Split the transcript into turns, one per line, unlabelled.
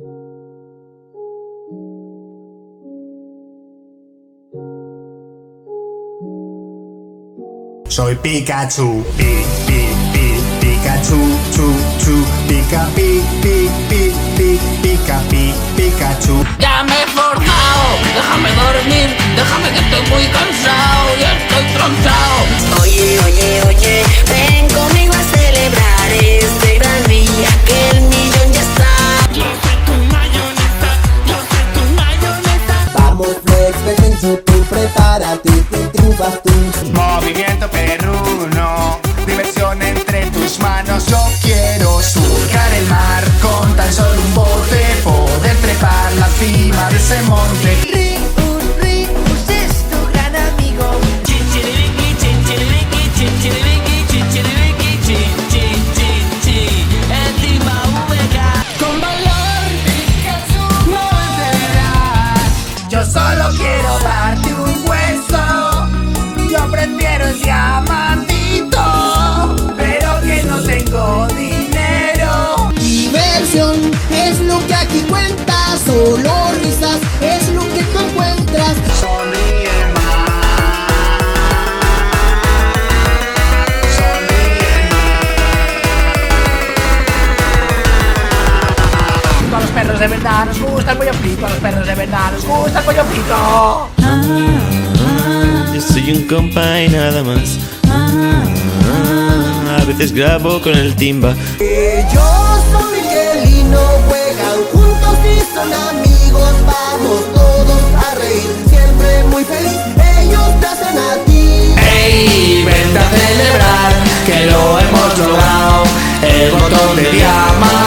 Soy Pikachu, pi, pi, pi, Pikachu, chu, chu, Pika, pi, pi, pi, pi, Pika, pi, Pikachu.
Dame
piso, tú prepárate, que triunfas tú.
Movimiento perruno, diversión entre tus manos. Yo quiero surcar el mar con tan solo un bote, poder trepar la cima de ese monte. solo quiero darte de verdad nos gusta el pollo frito, los perros de verdad nos gusta el pollo frito.
Yo soy un compa y nada más. A veces grabo con el timba.
Ellos son Miguel y juegan juntos y son amigos. Vamos todos a reír, siempre muy feliz. Ellos te hacen a ti.
¡Ey! Vente a celebrar que lo hemos logrado. El botón de llama